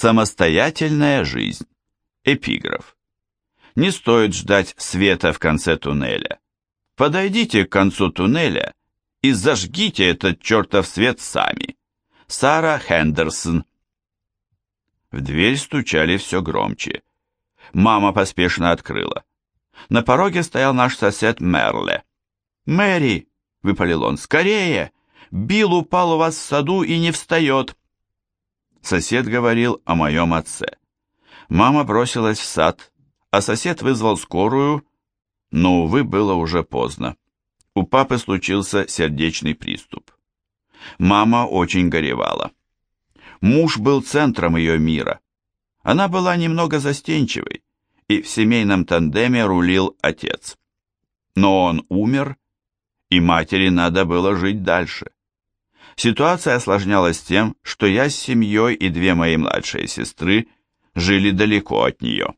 Самостоятельная жизнь. Эпиграф. Не стоит ждать света в конце туннеля. Подойдите к концу туннеля и зажгите этот чертов свет сами. Сара Хендерсон. В дверь стучали все громче. Мама поспешно открыла. На пороге стоял наш сосед Мерле. «Мэри!» — выпалил он. «Скорее! Билл упал у вас в саду и не встает!» Сосед говорил о моем отце. Мама бросилась в сад, а сосед вызвал скорую, но, увы, было уже поздно. У папы случился сердечный приступ. Мама очень горевала. Муж был центром ее мира. Она была немного застенчивой, и в семейном тандеме рулил отец. Но он умер, и матери надо было жить дальше. Ситуация осложнялась тем, что я с семьей и две мои младшие сестры жили далеко от нее.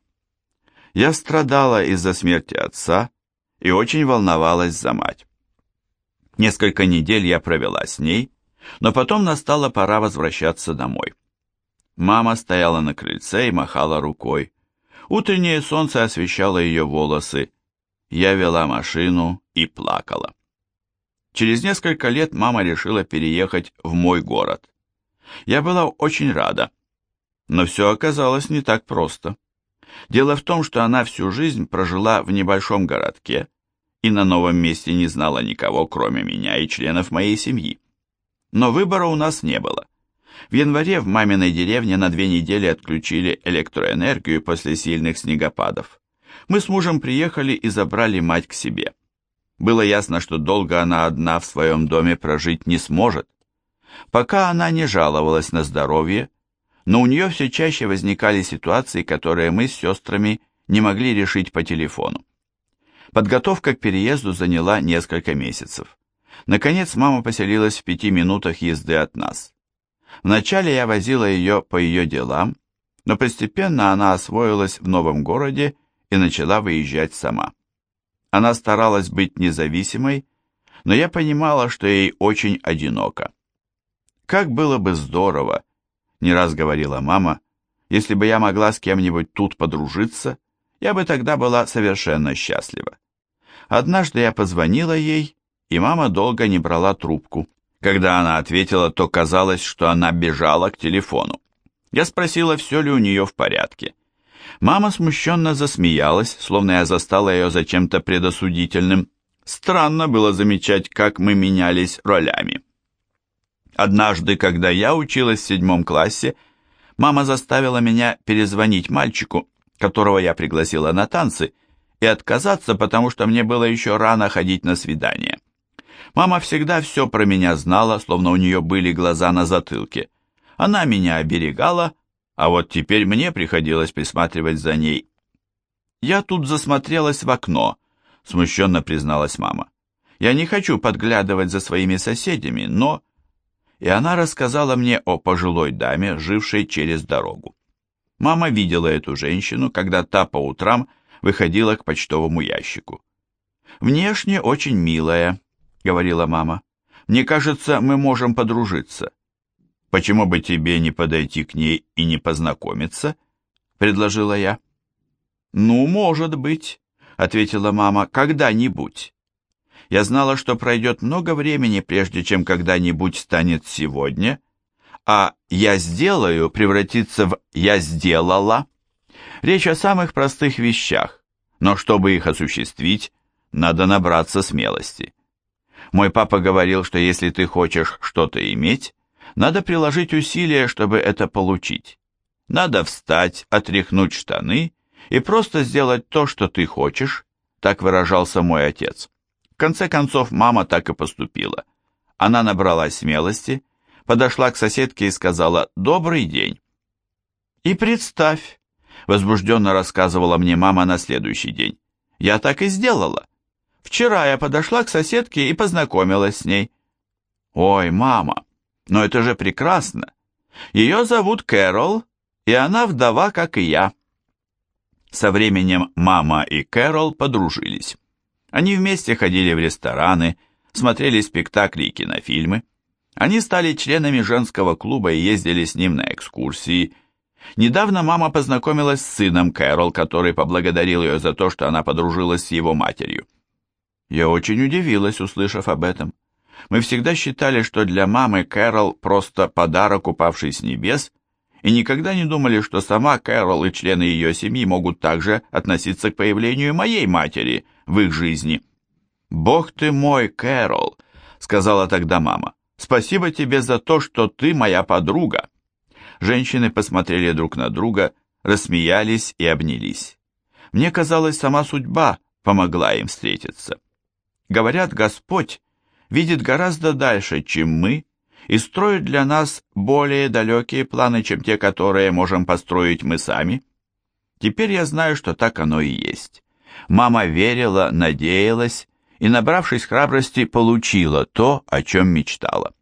Я страдала из-за смерти отца и очень волновалась за мать. Несколько недель я провела с ней, но потом настала пора возвращаться домой. Мама стояла на крыльце и махала рукой. Утреннее солнце освещало ее волосы. Я вела машину и плакала. Через несколько лет мама решила переехать в мой город. Я была очень рада, но все оказалось не так просто. Дело в том, что она всю жизнь прожила в небольшом городке и на новом месте не знала никого, кроме меня и членов моей семьи. Но выбора у нас не было. В январе в маминой деревне на две недели отключили электроэнергию после сильных снегопадов. Мы с мужем приехали и забрали мать к себе. Было ясно, что долго она одна в своем доме прожить не сможет. Пока она не жаловалась на здоровье, но у нее все чаще возникали ситуации, которые мы с сестрами не могли решить по телефону. Подготовка к переезду заняла несколько месяцев. Наконец мама поселилась в пяти минутах езды от нас. Вначале я возила ее по ее делам, но постепенно она освоилась в новом городе и начала выезжать сама. Она старалась быть независимой, но я понимала, что ей очень одиноко. Как было бы здорово, не раз говорила мама, если бы я могла с кем-нибудь тут подружиться, я бы тогда была совершенно счастлива. Однажды я позвонила ей, и мама долго не брала трубку. Когда она ответила, то казалось, что она бежала к телефону. Я спросила, все ли у нее в порядке. Мама смущенно засмеялась, словно я застала ее за чем-то предосудительным. Странно было замечать, как мы менялись ролями. Однажды, когда я училась в седьмом классе, мама заставила меня перезвонить мальчику, которого я пригласила на танцы, и отказаться, потому что мне было еще рано ходить на свидание. Мама всегда все про меня знала, словно у нее были глаза на затылке. Она меня оберегала, а вот теперь мне приходилось присматривать за ней. «Я тут засмотрелась в окно», — смущенно призналась мама. «Я не хочу подглядывать за своими соседями, но...» и она рассказала мне о пожилой даме, жившей через дорогу. Мама видела эту женщину, когда та по утрам выходила к почтовому ящику. «Внешне очень милая», — говорила мама. «Мне кажется, мы можем подружиться». «Почему бы тебе не подойти к ней и не познакомиться?» — предложила я. «Ну, может быть», — ответила мама, — «когда-нибудь». Я знала, что пройдет много времени, прежде чем когда-нибудь станет сегодня, а «я сделаю» превратится в «я сделала». Речь о самых простых вещах, но чтобы их осуществить, надо набраться смелости. Мой папа говорил, что если ты хочешь что-то иметь, надо приложить усилия, чтобы это получить. Надо встать, отряхнуть штаны и просто сделать то, что ты хочешь, так выражался мой отец. В конце концов, мама так и поступила. Она набралась смелости, подошла к соседке и сказала «Добрый день». «И представь», — возбужденно рассказывала мне мама на следующий день, «я так и сделала. Вчера я подошла к соседке и познакомилась с ней». «Ой, мама, но это же прекрасно. Ее зовут Кэрол, и она вдова, как и я». Со временем мама и Кэрол подружились. Они вместе ходили в рестораны, смотрели спектакли и кинофильмы. Они стали членами женского клуба и ездили с ним на экскурсии. Недавно мама познакомилась с сыном Кэрол, который поблагодарил ее за то, что она подружилась с его матерью. Я очень удивилась, услышав об этом. Мы всегда считали, что для мамы Кэрол просто подарок, упавший с небес, и никогда не думали, что сама Кэрол и члены ее семьи могут также относиться к появлению моей матери в их жизни. «Бог ты мой, Кэрол», — сказала тогда мама, — «спасибо тебе за то, что ты моя подруга». Женщины посмотрели друг на друга, рассмеялись и обнялись. Мне казалось, сама судьба помогла им встретиться. Говорят, Господь видит гораздо дальше, чем мы, и строит для нас более далекие планы, чем те, которые можем построить мы сами. Теперь я знаю, что так оно и есть. Мама верила, надеялась и, набравшись храбрости, получила то, о чем мечтала.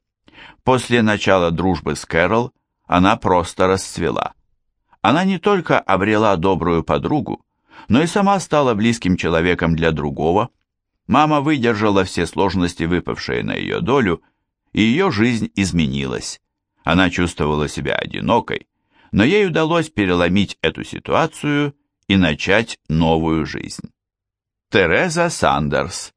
После начала дружбы с Кэрол она просто расцвела. Она не только обрела добрую подругу, но и сама стала близким человеком для другого. Мама выдержала все сложности, выпавшие на ее долю, и ее жизнь изменилась. Она чувствовала себя одинокой, но ей удалось переломить эту ситуацию и начать новую жизнь. Тереза Сандерс